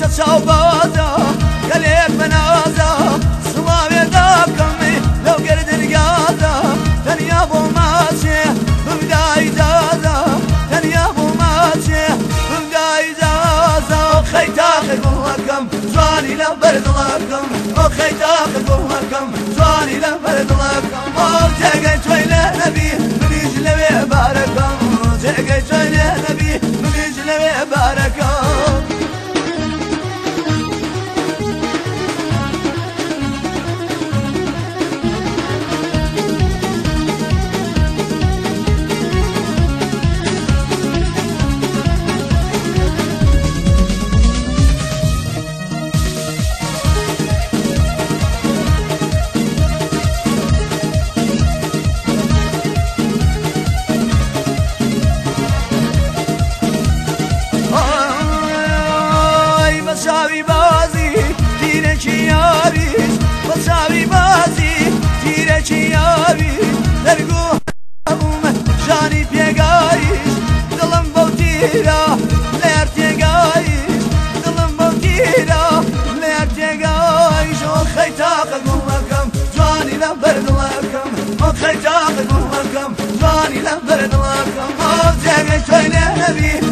چەچاو بەوازە گەلێک بەناوازە سڵاوێ داکەمی لەو گەردنگازە تەنیا بۆ ماچێ بمدای دازە تەنیا بۆ ماچێ بمدای دازە خەیتاخێ بڵەکەم جوانی لە بەردڵەکەم ئەو خەیتا Baby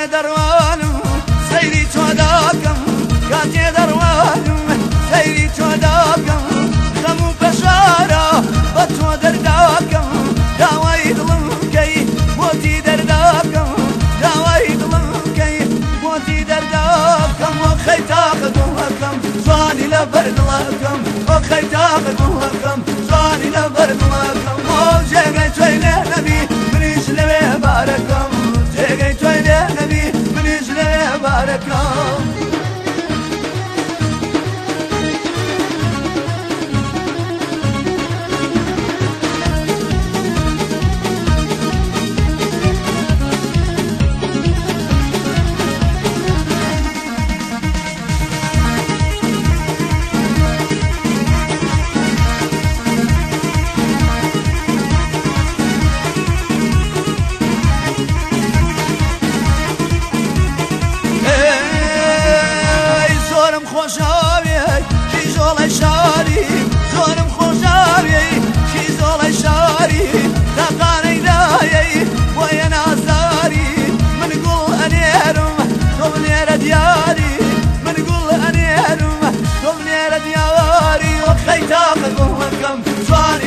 کاتێ دەڕوانم سەیری چۆداکەم کاتێ دەڕوانم سەیری چۆداکەم خەم و پەشارە بە تۆ دەرداکەم داوای دڵم بکەی بۆتی دەرداکەم داوای دڵم بکەی بۆتی دەرداکەم وەخەی تاقە دووەکەم جوانی لە بەردڵاکەم وەخەی تاقە دووە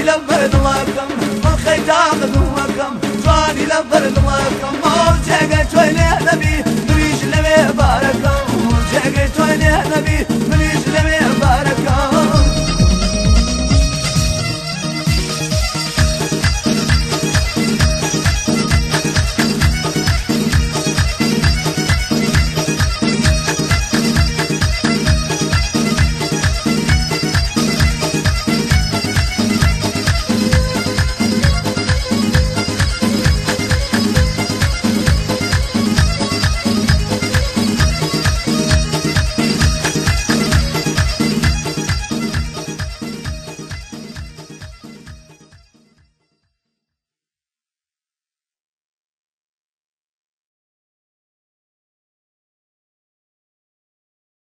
لبرد لكم والختام ذوقكم جواني لبرد لكم موجهة شوي